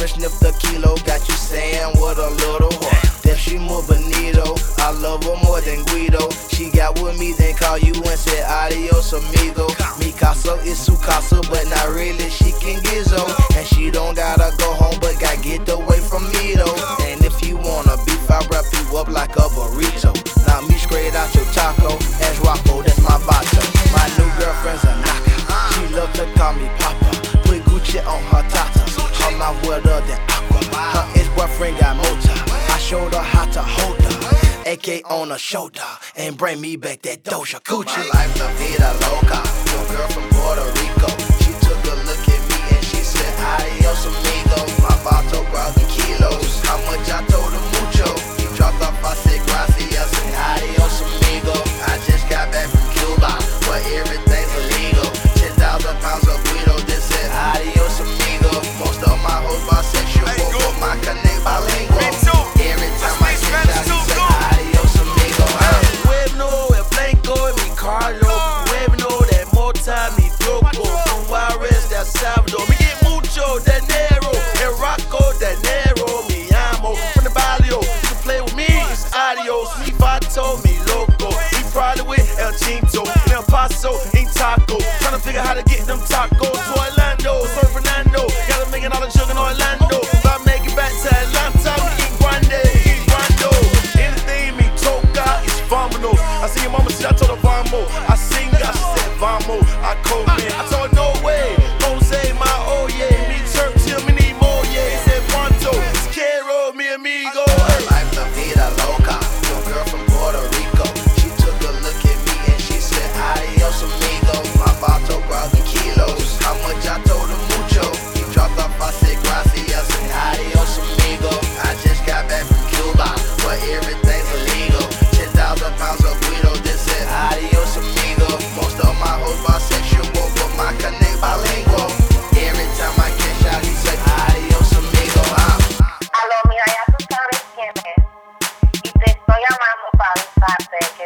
fresh nip the kilo. Got you saying what a little whore. Damn, she more bonito. I love her more than Guido. She got with me, then call you and said adios amigo. Mi casa is su casa, but not really. She can get K on her shoulder and bring me back that Doja Coochie. My life la vida loca, your girl from Puerto Rico. Cinto, in El Paso, in Taco. Trying to figure how to get them tacos to Orlando. So Fernando, gotta make it all the jug in Orlando. If I make it back to Atlanta, we eat grande, eat grando. Anything me toca is phenomenal. I see your mama, she I told her vamos. I sing, I said vamos. I call.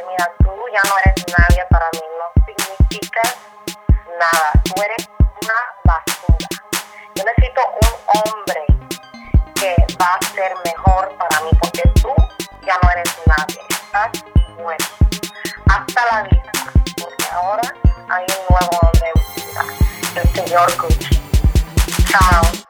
mira, tú ya no eres nadie para mí, no significa nada, tú eres una basura. Yo necesito un hombre que va a ser mejor para mí, porque tú ya no eres nadie, estás muerto. Hasta la vida, porque ahora hay un nuevo hombre el señor Gucci. Chao.